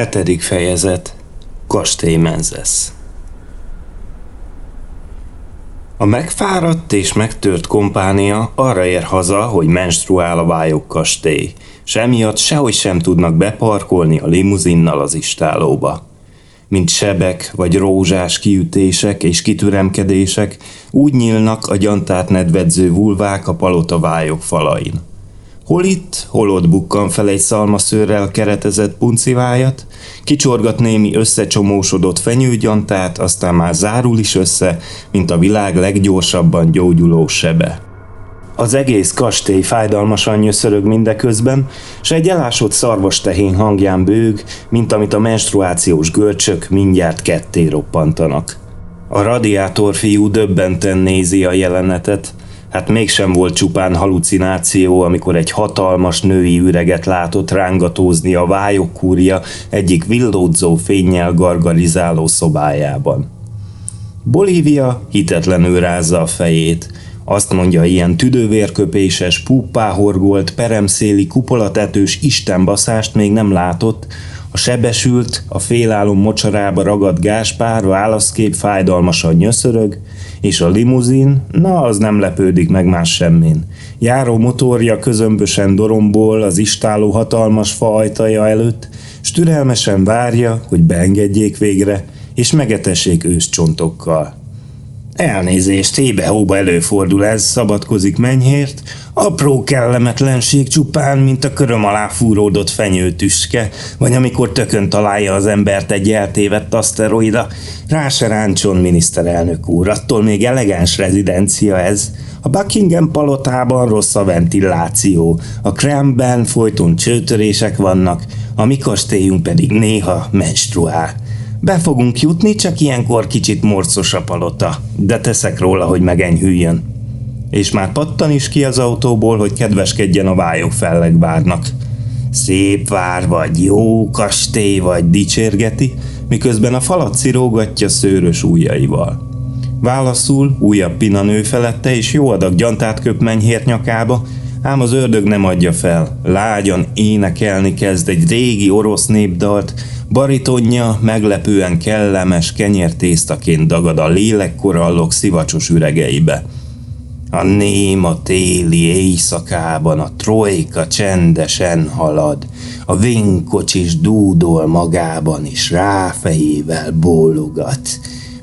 Hetedik fejezet Kastély Menzesz A megfáradt és megtört kompánia arra ér haza, hogy menstruál a vályok kastély, s sehogy sem tudnak beparkolni a limuzinnal az istálóba. Mint sebek vagy rózsás kiütések és kitüremkedések, úgy nyílnak a gyantát nedvedző vulvák a palota vályok falain. Hol itt, hol ott bukkan fel egy szalmaszőrrel keretezett puncivájat, kicsorgat némi összecsomósodott fenyőgyantát, aztán már zárul is össze, mint a világ leggyorsabban gyógyuló sebe. Az egész kastély fájdalmasan nyöszörög mindeközben, s egy elásott szarvas tehén hangján bőg, mint amit a menstruációs görcsök mindjárt ketté roppantanak. A radiátor fiú döbbenten nézi a jelenetet, Hát mégsem volt csupán halucináció, amikor egy hatalmas női üreget látott rángatózni a vályok kúrja egyik villódzó fényjel gargarizáló szobájában. Bolívia hitetlenül rázza a fejét. Azt mondja, ilyen tüdővérköpéses, puppáhorgolt, peremszéli, kupolatetős istenbaszást még nem látott, a sebesült, a félálom mocsarába ragadt Gáspár válaszkép fájdalmasan nyöszörög, és a limuzin, na az nem lepődik meg más semmin. Járó motorja közömbösen dorombol az istáló hatalmas fa ajtaja előtt, s türelmesen várja, hogy beengedjék végre, és megetessék őscsontokkal. Elnézést, hébe-hóba előfordul ez, szabadkozik menyhért, apró kellemetlenség csupán, mint a köröm alá fúródott fenyőtüske, vagy amikor tökön találja az embert egy eltévedt aszteroida. Rá se ráncson, miniszterelnök úr, attól még elegáns rezidencia ez. A Buckingham palotában rossz a ventiláció, a Kremben folyton csőtörések vannak, a mi pedig néha menstruál. Be fogunk jutni, csak ilyenkor kicsit morcos a palota, de teszek róla, hogy megenyhüljön. És már pattan is ki az autóból, hogy kedveskedjen a vályok fellegvárnak. Szép vár vagy, jó kastély vagy, dicsérgeti, miközben a falat cirógatja szőrös ujjaival. Válaszul újabb pina nő felette, és jó adag gyantát köp menyhért nyakába, ám az ördög nem adja fel. Lágyan énekelni kezd egy régi orosz népdalt, Baritonja meglepően kellemes kenyértésztaként dagad a lélekkorallok szivacsos üregeibe. A néma téli éjszakában a trojka csendesen halad, a vinkocsis dúdol magában is ráfejével bólogat.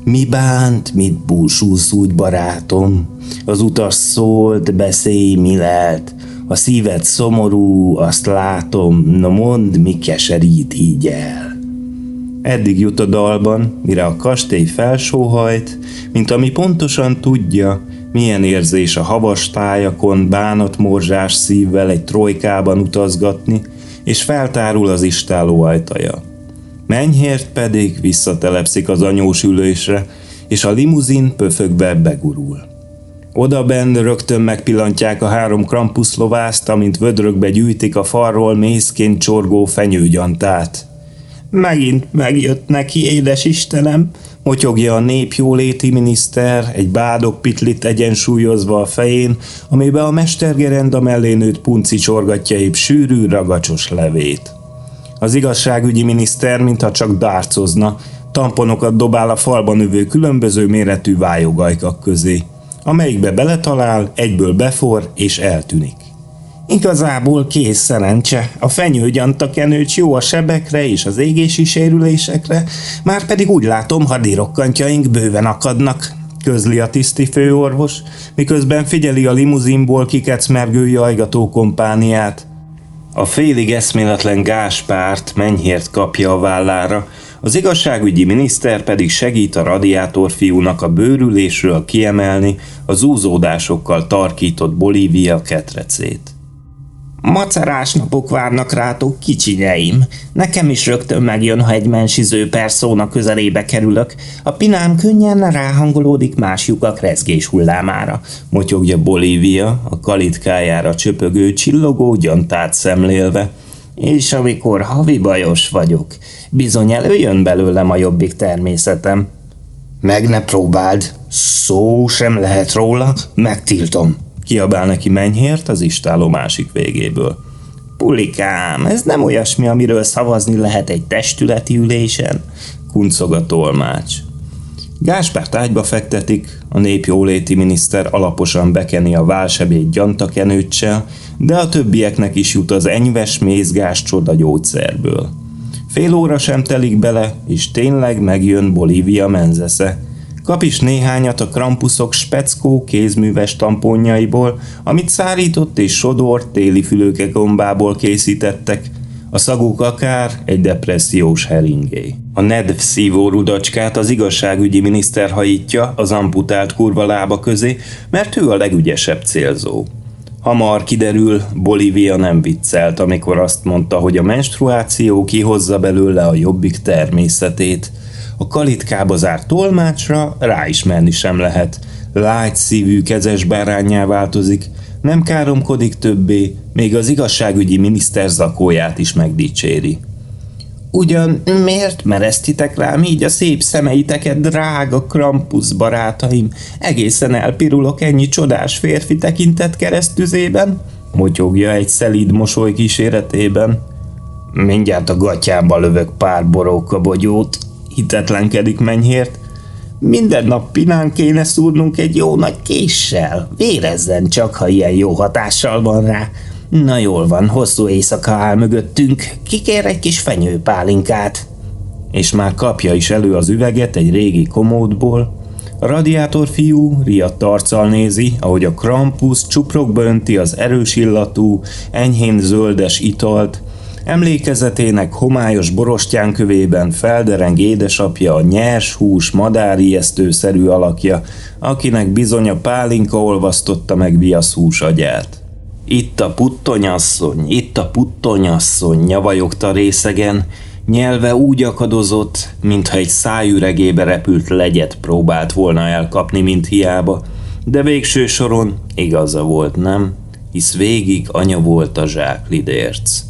Mi bánt, mit búsulsz úgy, barátom? Az utas szólt, beszélj, mi lehet? A szíved szomorú, azt látom, na mondd, mi keserít így el. Eddig jut a dalban, mire a kastély felsóhajt, mint ami pontosan tudja, milyen érzés a havas tájakon bánatmorzsás szívvel egy trojkában utazgatni, és feltárul az istáló ajtaja. Mennyhért pedig visszatelepszik az anyós ülésre, és a limuzin pöfögve begurul. Oda benn rögtön megpillantják a három krampuszlovászt, amint vödrökbe gyűjtik a falról mészként csorgó fenyőgyantát. Megint megjött neki, édes Istenem, motyogja a népjóléti miniszter, egy bádog pitlit egyensúlyozva a fején, amiben a mestergerenda mellé nőtt punci csorgatja épp sűrű, ragacsos levét. Az igazságügyi miniszter, mintha csak dárcozna, tamponokat dobál a falban övő különböző méretű vájogajkak közé. Amelyikbe beletalál, egyből befor és eltűnik. Igazából kész szerencse. A fenyőgyanta kenőcs jó a sebekre és az égési sérülésekre, már pedig úgy látom, hadirokkantjaink bőven akadnak, közli a tiszti főorvos, miközben figyeli a limuzinból kikecmergő jajgató kompániát. A félig eszméletlen Gáspárt mennyhért kapja a vállára, az igazságügyi miniszter pedig segít a radiátor fiúnak a bőrülésről kiemelni a zúzódásokkal tarkított Bolívia ketrecét. Macerás napok várnak rátok, kicsinyeim. Nekem is rögtön megjön, ha egy mensiző perszóna közelébe kerülök. A pinám könnyen ráhangolódik más lyukak rezgés hullámára. Motyogja Bolívia, a kalitkájára csöpögő csillogó gyantát szemlélve. És amikor havi bajos vagyok, bizony előjön belőlem a jobbik természetem. Meg ne próbáld, szó sem lehet róla, megtiltom kiabál neki menyhért az istáló másik végéből. Pulikám, ez nem olyasmi, amiről szavazni lehet egy testületi ülésen, kuncog a tolmács. Gáspárt ágyba fektetik, a népjóléti miniszter alaposan bekeni a válsebét gyantakenőccsel, de a többieknek is jut az enyves mézgás csoda gyógyszerből. Fél óra sem telik bele, és tényleg megjön Bolívia menzesze. Kap is néhányat a krampuszok speckó kézműves tamponjaiból, amit szárított és sodort téli fülőke gombából készítettek, a szaguk akár egy depressziós heringé. A nedv szívó rudacskát az igazságügyi miniszter hajítja az amputált kurva lába közé, mert ő a legügyesebb célzó. Hamar kiderül, Bolívia nem viccelt, amikor azt mondta, hogy a menstruáció kihozza belőle a jobbik természetét. A kalitkába zárt tolmácsra ráismerni sem lehet. Lágy szívű kezes bárányá változik, nem káromkodik többé, még az igazságügyi miniszter zakóját is megdicséri. Ugyan miért meresztitek rám így a szép szemeiteket, drága Krampus barátaim? Egészen elpirulok ennyi csodás férfi tekintet keresztüzében? Motyogja egy szelíd mosoly kíséretében. Mindjárt a gatyába lövök pár boróka bogyót, hitetlenkedik mennyért. Minden nap pinán kéne szúrnunk egy jó nagy késsel. Vérezzen csak, ha ilyen jó hatással van rá. Na jól van, hosszú éjszaka áll mögöttünk, kikér egy kis fenyőpálinkát. És már kapja is elő az üveget egy régi komódból. A radiátor fiú riadt arccal nézi, ahogy a Krampus csuprokba önti az erős illatú, enyhén zöldes italt, Emlékezetének homályos borostyán kövében feldereng édesapja a nyers hús madárijesztőszerű alakja, akinek bizony a pálinka olvasztotta meg viasz hús agyát. Itt a puttonyasszony, itt a puttonyasszony, nyavajogta részegen, nyelve úgy akadozott, mintha egy szájüregébe repült legyet próbált volna elkapni, mint hiába, de végső soron igaza volt, nem? Hisz végig anya volt a zsáklidérc.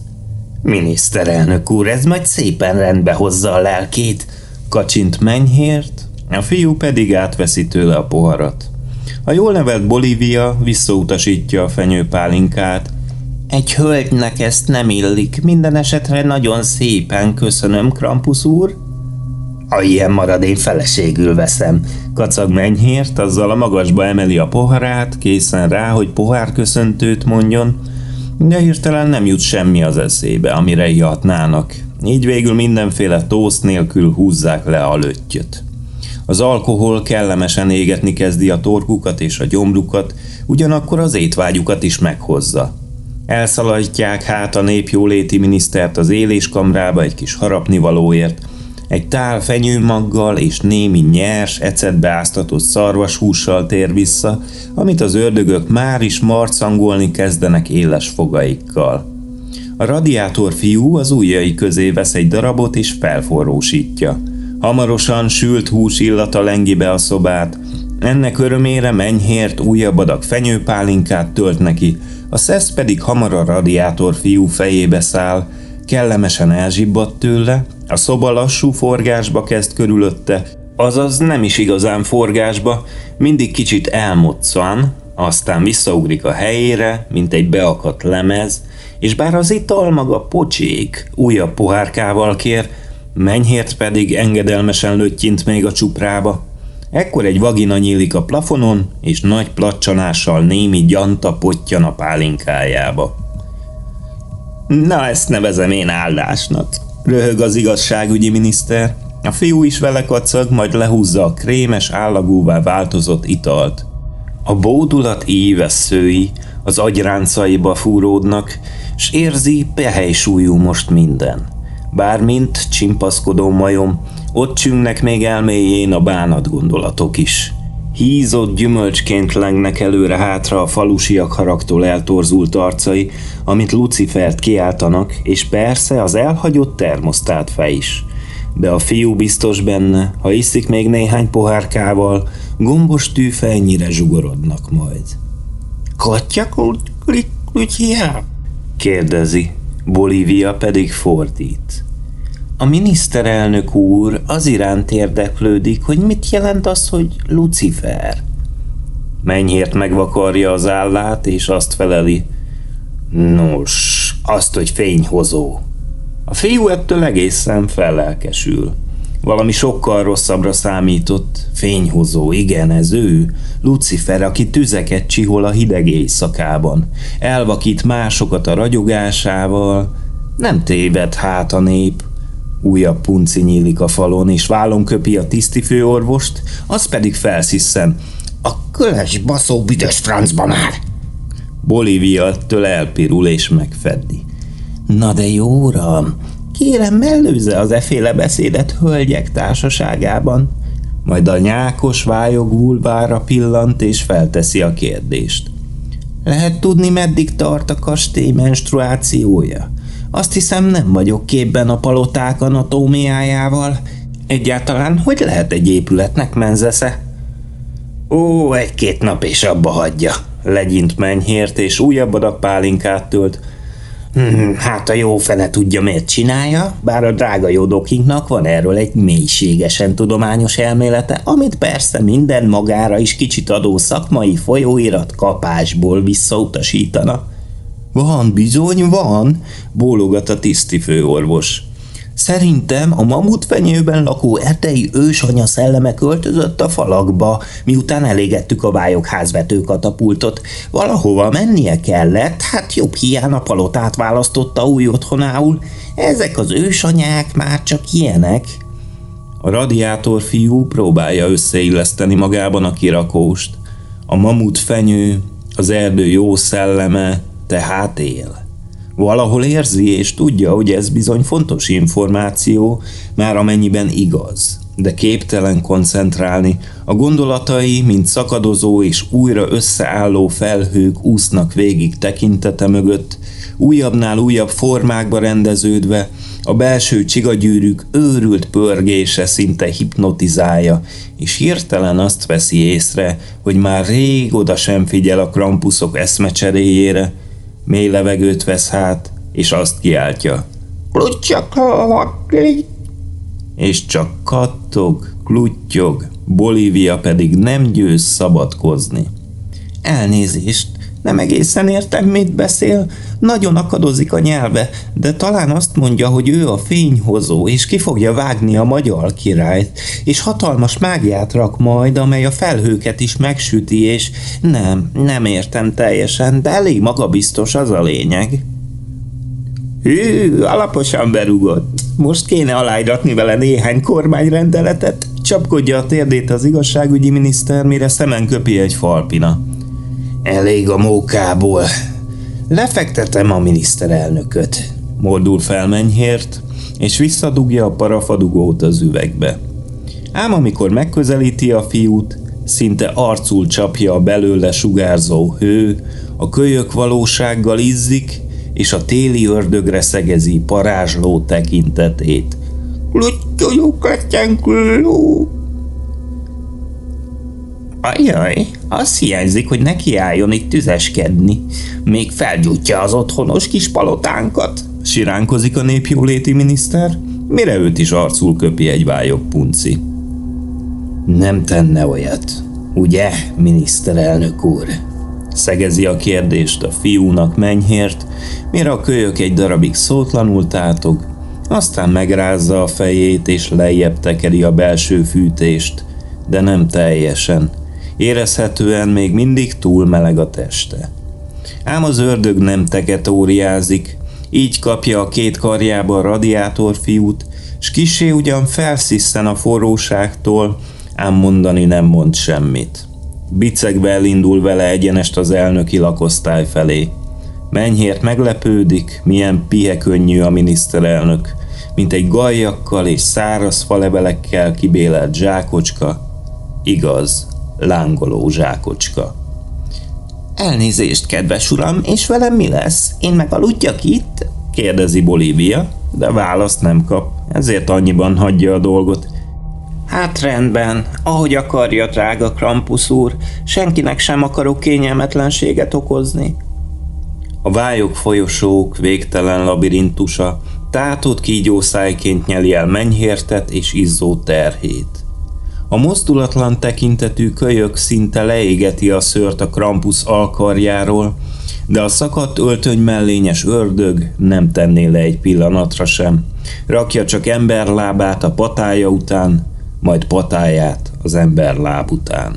Miniszterelnök úr, ez majd szépen rendbe hozza a lelkét, kacsint menyhért, a fiú pedig átveszi tőle a poharat. A jól nevelt Bolívia visszautasítja a fenyőpálinkát. Egy hölgynek ezt nem illik, minden esetre nagyon szépen köszönöm, Krampus úr. A ilyen marad, én feleségül veszem. Kacag menyhért, azzal a magasba emeli a poharát, készen rá, hogy pohárköszöntőt mondjon, de hirtelen nem jut semmi az eszébe, amire hihatnának. Így végül mindenféle tószt nélkül húzzák le a löttyöt. Az alkohol kellemesen égetni kezdi a torkukat és a gyomrukat, ugyanakkor az étvágyukat is meghozza. Elszaladják hát a népjóléti minisztert az éléskamrába egy kis harapnivalóért, egy tál fenyőmaggal és némi nyers, ecetbe áztatott szarvashússal tér vissza, amit az ördögök már is marcangolni kezdenek éles fogaikkal. A radiátor fiú az ujjai közé vesz egy darabot és felforrósítja. Hamarosan sült hús illata lengi be a szobát, ennek örömére menyhért újabb adag fenyőpálinkát tölt neki, a szesz pedig hamar a radiátor fiú fejébe száll, kellemesen elzsibbadt tőle, a szoba lassú forgásba kezd körülötte, azaz nem is igazán forgásba, mindig kicsit elmoccan, aztán visszaugrik a helyére, mint egy beakadt lemez, és bár az ital maga pocsék, újabb pohárkával kér, menyhért pedig engedelmesen löttyint még a csuprába. Ekkor egy vagina nyílik a plafonon, és nagy placsanással némi gyanta pottyan a pálinkájába. Na, ezt nevezem én áldásnak, röhög az igazságügyi miniszter. A fiú is vele kacag, majd lehúzza a krémes állagúvá változott italt. A bódulat szői az agyráncaiba fúródnak, s érzi, pehely súlyú most minden. Bármint csimpaszkodó majom, ott csüngnek még elméjén a bánat gondolatok is. Hízott gyümölcsként lengnek előre-hátra a falusiak haraktól eltorzult arcai, amit Lucifert kiáltanak, és persze az elhagyott termosztát fej is. De a fiú biztos benne, ha iszik még néhány pohárkával, gombos tűfejnyire zsugorodnak majd. Katya kérdezi, Bolívia pedig fordít. A miniszterelnök úr az iránt érdeklődik, hogy mit jelent az, hogy Lucifer. Mennyért megvakarja az állát, és azt feleli. Nos, Azt, hogy fényhozó. A fiú ettől egészen fellelkesül. Valami sokkal rosszabbra számított. Fényhozó, igen, ez ő. Lucifer, aki tüzeket csihol a hideg éjszakában. Elvakít másokat a ragyogásával. Nem téved hát a nép. Újabb punci nyílik a falon, és vállon köpi a tisztifőorvost, az pedig felsziszen. A köles baszó büdös francba már! Bolívia ettől elpirul és megfeddi. Na de jó uram, kérem mellőzze az eféle beszédet hölgyek társaságában. Majd a nyákos vályog vulvára pillant és felteszi a kérdést. Lehet tudni, meddig tart a kastély menstruációja? Azt hiszem nem vagyok képben a paloták anatómiájával. Egyáltalán hogy lehet egy épületnek menzesze? Ó, egy-két nap és abba hagyja, legyint menyhért, és újabb adag pálinkát tölt. Hmm, hát a jó fene tudja, miért csinálja, bár a drága jódokinknak van erről egy mélységesen tudományos elmélete, amit persze minden magára is kicsit adó szakmai folyóirat kapásból visszautasítana. Van, bizony, van, bólogat a tiszti főorvos. Szerintem a mamutfenyőben lakó erdei ősanya szelleme költözött a falakba, miután elégettük a vályok házvető katapultot. Valahova mennie kellett, hát jobb hiány a palotát választotta új otthonául. Ezek az ősanyák már csak ilyenek. A radiátor fiú próbálja összeilleszteni magában a kirakóst. A mamut fenyő, az erdő jó szelleme, tehát él. Valahol érzi és tudja, hogy ez bizony fontos információ, már amennyiben igaz, de képtelen koncentrálni. A gondolatai, mint szakadozó és újra összeálló felhők úsznak végig tekintete mögött, újabbnál újabb formákba rendeződve, a belső csigagyűrűk őrült pörgése szinte hipnotizálja, és hirtelen azt veszi észre, hogy már rég oda sem figyel a krampuszok eszmecseréjére, mély levegőt vesz hát, és azt kiáltja. Klutyak, És csak kattog, kluttyog, Bolívia pedig nem győz szabadkozni. Elnézést, nem egészen értem, mit beszél. Nagyon akadozik a nyelve, de talán azt mondja, hogy ő a fényhozó, és ki fogja vágni a magyar királyt, és hatalmas mágiát rak majd, amely a felhőket is megsüti, és nem, nem értem teljesen, de elég magabiztos az a lényeg. Hű, alaposan berúgott. Most kéne aláíratni vele néhány kormányrendeletet. Csapkodja a térdét az igazságügyi miniszter, mire szemen köpi egy falpina. Elég a mókából. Lefektetem a miniszterelnököt. Mordul fel Menyhért, és visszadugja a parafadugót az üvegbe. Ám amikor megközelíti a fiút, szinte arcul csapja a belőle sugárzó hő, a kölyök valósággal izzik, és a téli ördögre szegezi parázsló tekintetét. Kluttyoljuk, Ajaj, az hiányzik, hogy nekiálljon itt tüzeskedni. Még felgyújtja az otthonos kis palotánkat. Siránkozik a népjóléti miniszter, mire őt is arcul köpi egy vályok punci. Nem tenne olyat, ugye, miniszterelnök úr? Szegezi a kérdést a fiúnak menyhért, mire a kölyök egy darabig szótlanul tátog, aztán megrázza a fejét és lejjebb tekeri a belső fűtést, de nem teljesen – Érezhetően még mindig túl meleg a teste. Ám az ördög nem teketóriázik, így kapja a két karjába a radiátor fiút, s kisé ugyan felsziszen a forróságtól, ám mondani nem mond semmit. Bicegve elindul vele egyenest az elnöki lakosztály felé. Menyhért meglepődik, milyen pihekönnyű a miniszterelnök, mint egy gajjakkal és száraz falevelekkel kibélelt zsákocska. Igaz, lángoló zsákocska. Elnézést, kedves uram, és velem mi lesz? Én meg aludjak itt? kérdezi Bolívia, de választ nem kap, ezért annyiban hagyja a dolgot. Hát rendben, ahogy akarja, drága Krampus úr, senkinek sem akarok kényelmetlenséget okozni. A vályok folyosók végtelen labirintusa tátott kígyószájként nyeli el menyhértet és izzó terhét. A mozdulatlan tekintetű kölyök szinte leégeti a szőrt a Krampus alkarjáról, de a szakadt öltöny mellényes ördög nem tenné le egy pillanatra sem. Rakja csak emberlábát a patája után, majd patáját az emberláb után.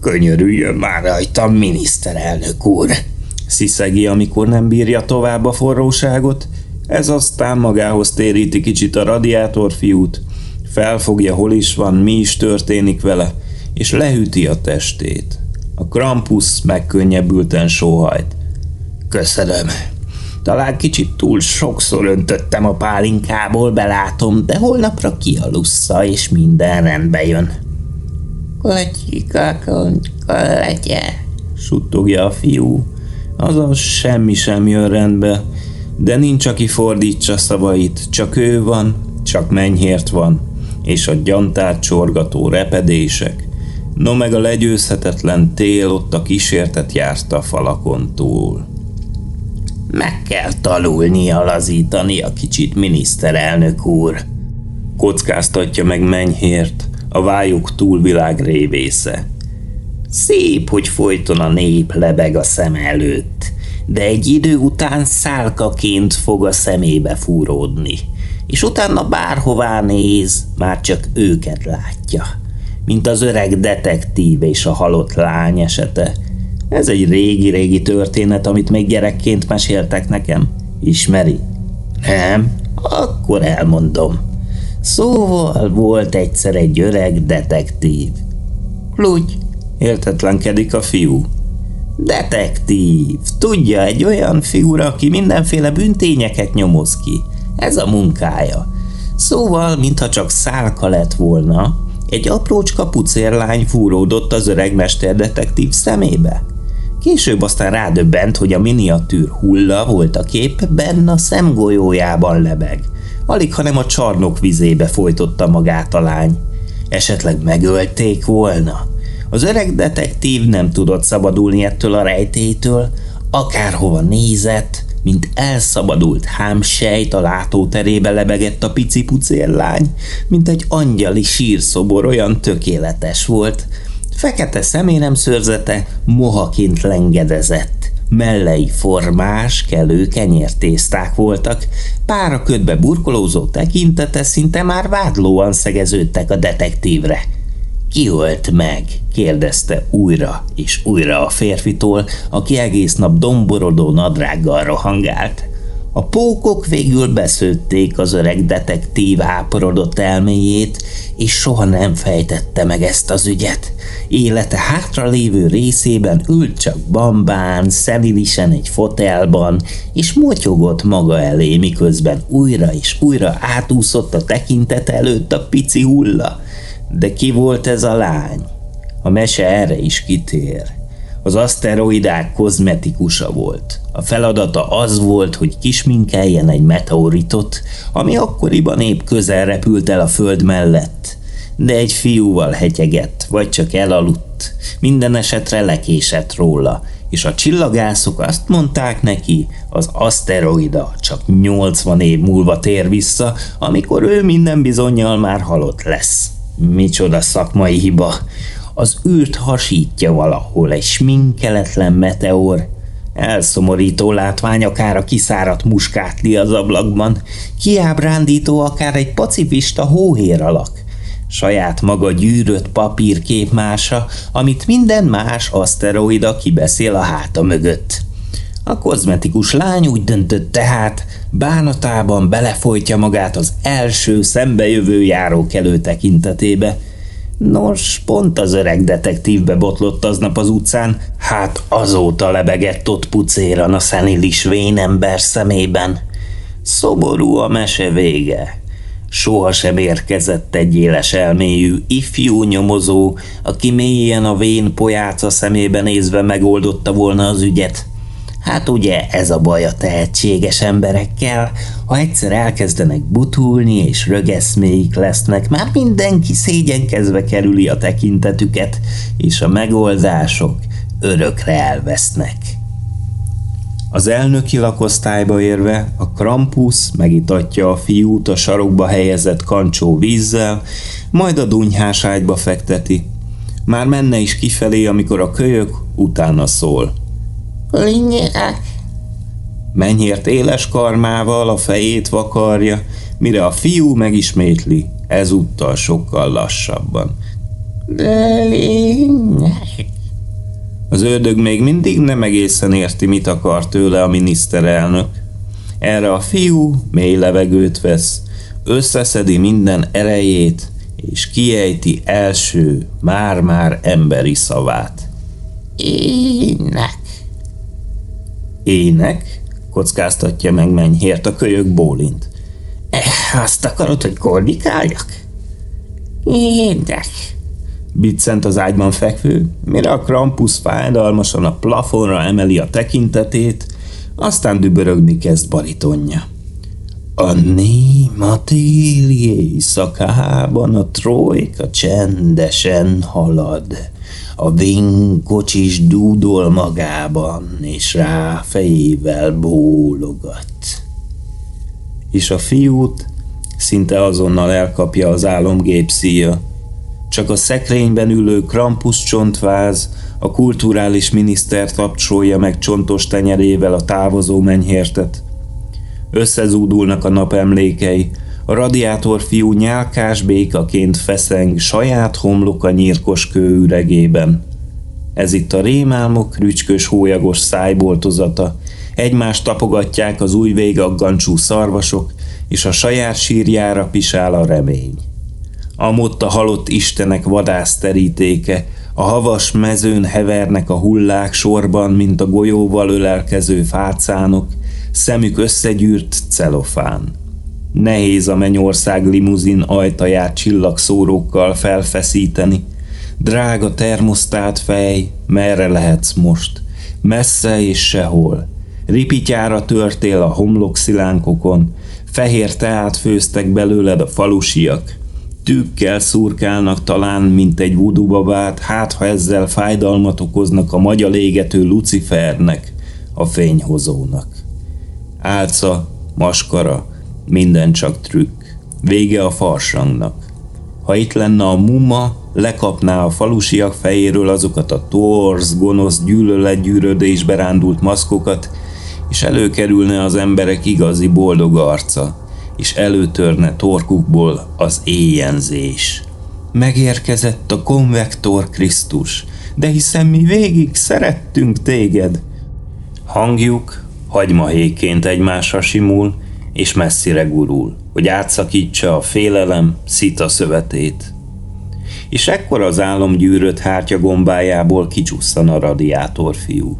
Könyörüljön már rajtam, miniszterelnök úr! Sziszegi, amikor nem bírja tovább a forróságot, ez aztán magához téríti kicsit a radiátorfiút, felfogja, hol is van, mi is történik vele, és lehűti a testét. A Krampus megkönnyebbülten sóhajt. Köszönöm. Talán kicsit túl sokszor öntöttem a pálinkából, belátom, de holnapra kialussza, és minden rendbe jön. Kotyikakon, koletye, suttogja a fiú. Azaz semmi sem jön rendbe, de nincs, aki fordítsa szavait, csak ő van, csak mennyhért van, és a gyantát csorgató repedések, no meg a legyőzhetetlen tél ott a kísértet járta a falakon túl. Meg kell talulnia lazítani a kicsit miniszterelnök úr. Kockáztatja meg mennyhért, a vályuk túlvilág révésze. Szép, hogy folyton a nép lebeg a szem előtt, de egy idő után szálkaként fog a szemébe fúródni, és utána bárhová néz, már csak őket látja, mint az öreg detektív és a halott lány esete. Ez egy régi-régi történet, amit még gyerekként meséltek nekem. Ismeri? Nem? Akkor elmondom. Szóval volt egyszer egy öreg detektív. Kludj, Értetlenkedik a fiú. Detektív, tudja, egy olyan figura, aki mindenféle büntényeket nyomoz ki. Ez a munkája. Szóval, mintha csak szálka lett volna, egy aprócska pucérlány fúródott az öreg detektív szemébe. Később aztán rádöbbent, hogy a miniatűr hulla volt a kép benne a szemgolyójában lebeg. Alig, hanem a csarnok vizébe folytotta magát a lány. Esetleg megölték volna? Az öreg detektív nem tudott szabadulni ettől a rejtétől, akárhova nézett, mint elszabadult hámsejt a látóterébe lebegett a pici pucérlány, mint egy angyali sírszobor olyan tökéletes volt. Fekete szeméremszőrzete mohaként lengedezett, mellei formás, kelő kenyértészták voltak, pára ködbe burkolózó tekintete szinte már vádlóan szegeződtek a detektívre – ki meg? kérdezte újra és újra a férfitól, aki egész nap domborodó nadrággal rohangált. A pókok végül beszőtték az öreg detektív áporodott elméjét, és soha nem fejtette meg ezt az ügyet. Élete hátra lévő részében ült csak bambán, szenilisen egy fotelban, és motyogott maga elé, miközben újra és újra átúszott a tekintet előtt a pici hulla. De ki volt ez a lány? A mese erre is kitér. Az aszteroidák kozmetikusa volt. A feladata az volt, hogy kisminkeljen egy meteoritot, ami akkoriban épp közel repült el a föld mellett. De egy fiúval hetyegett, vagy csak elaludt. Minden esetre lekésett róla, és a csillagászok azt mondták neki, az aszteroida csak 80 év múlva tér vissza, amikor ő minden bizonyal már halott lesz. Micsoda szakmai hiba. Az űrt hasítja valahol egy sminkeletlen meteor. Elszomorító látvány akár a kiszáradt muskátli az ablakban, kiábrándító akár egy pacifista hóhér alak. Saját maga gyűrött papírképmása, amit minden más aszteroida kibeszél a háta mögött. A kozmetikus lány úgy döntött tehát, bánatában belefolytja magát az első szembejövő járókelő tekintetébe. Nos, pont az öreg detektívbe botlott aznap az utcán, hát azóta lebegett ott pucéran a szenilis vénember szemében. Szoború a mese vége. Soha sem érkezett egy éles elméjű, ifjú nyomozó, aki mélyen a vén pojáca szemébe nézve megoldotta volna az ügyet – Hát ugye ez a baj a tehetséges emberekkel, ha egyszer elkezdenek butulni és rögeszméik lesznek, már mindenki szégyenkezve kerüli a tekintetüket, és a megoldások örökre elvesznek. Az elnöki lakosztályba érve a Krampus megitatja a fiút a sarokba helyezett kancsó vízzel, majd a dunyhás ágyba fekteti. Már menne is kifelé, amikor a kölyök utána szól – Linyák. Mennyért éles karmával a fejét vakarja, mire a fiú megismétli, ezúttal sokkal lassabban. Linyák. Az ördög még mindig nem egészen érti, mit akar tőle a miniszterelnök. Erre a fiú mély levegőt vesz, összeszedi minden erejét, és kiejti első, már-már emberi szavát. Ének. Ének? kockáztatja meg mennyhért, a kölyök bólint. Eh, azt akarod, hogy kordikáljak? Ének. Biccent az ágyban fekvő, mire a Krampus fájdalmasan a plafonra emeli a tekintetét, aztán dübörögni kezd baritonja. A néma téli éjszakában a trojka csendesen halad. A vinkocsis dúdol magában, és rá fejével bólogat. És a fiút szinte azonnal elkapja az álomgép szíja. Csak a szekrényben ülő Krampus csontváz, a kulturális miniszter tapcsolja meg csontos tenyerével a távozó menyhértet. Összezúdulnak a napemlékei, a radiátor fiú nyálkás békaként feszeng saját homloka nyírkos kőüregében. Ez itt a rémálmok rücskös hólyagos szájboltozata, egymást tapogatják az új végaggancsú szarvasok, és a saját sírjára pisál a remény. Amott a halott istenek vadászterítéke, a havas mezőn hevernek a hullák sorban, mint a golyóval ölelkező fácánok, szemük összegyűrt celofán. Nehéz a mennyország limuzin ajtaját csillagszórókkal felfeszíteni. Drága termosztát fej, merre lehetsz most? Messze és sehol. Ripityára törtél a homlokszilánkokon, fehér teát főztek belőled a falusiak. Tűkkel szurkálnak talán, mint egy vudubabát, hát ha ezzel fájdalmat okoznak a magyar égető Lucifernek, a fényhozónak. Álca, maskara, minden csak trükk. Vége a farsangnak. Ha itt lenne a muma, lekapná a falusiak fejéről azokat a torz, gonosz, gyűlöletgyűrödésbe rándult maszkokat, és előkerülne az emberek igazi boldog arca, és előtörne torkukból az éjjenzés. Megérkezett a konvektor Krisztus, de hiszen mi végig szerettünk téged. Hangjuk hagymahéként egymásra simul, és messzire gurul, hogy átszakítsa a félelem szita szövetét. És ekkor az álom gyűrött hártya gombájából kicsusszan a radiátor fiú.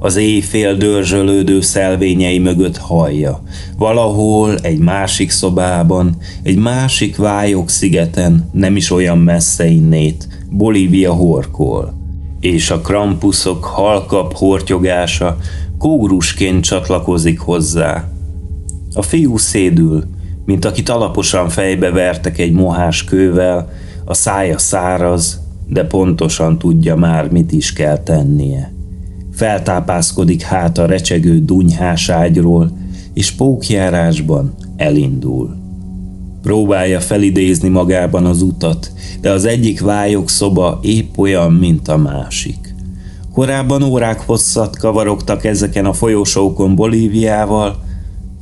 Az éjfél dörzsölődő szelvényei mögött hallja. Valahol egy másik szobában, egy másik vályok szigeten, nem is olyan messze innét, Bolívia horkol. És a krampuszok halkap hortyogása kórusként csatlakozik hozzá. A fiú szédül, mint akit alaposan fejbe vertek egy mohás kővel, a szája száraz, de pontosan tudja már, mit is kell tennie. Feltápászkodik hát a recsegő dunyhás ágyról, és pókjárásban elindul. Próbálja felidézni magában az utat, de az egyik vályok szoba épp olyan, mint a másik. Korábban órák hosszat kavarogtak ezeken a folyosókon Bolíviával,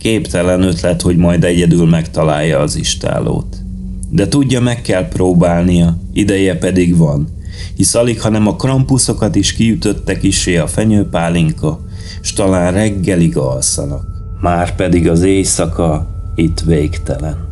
képtelen ötlet, hogy majd egyedül megtalálja az istálót. De tudja, meg kell próbálnia, ideje pedig van, hisz alig, hanem a krampuszokat is kiütötte kisé a fenyőpálinka, s talán reggelig alszanak. Már pedig az éjszaka itt végtelen.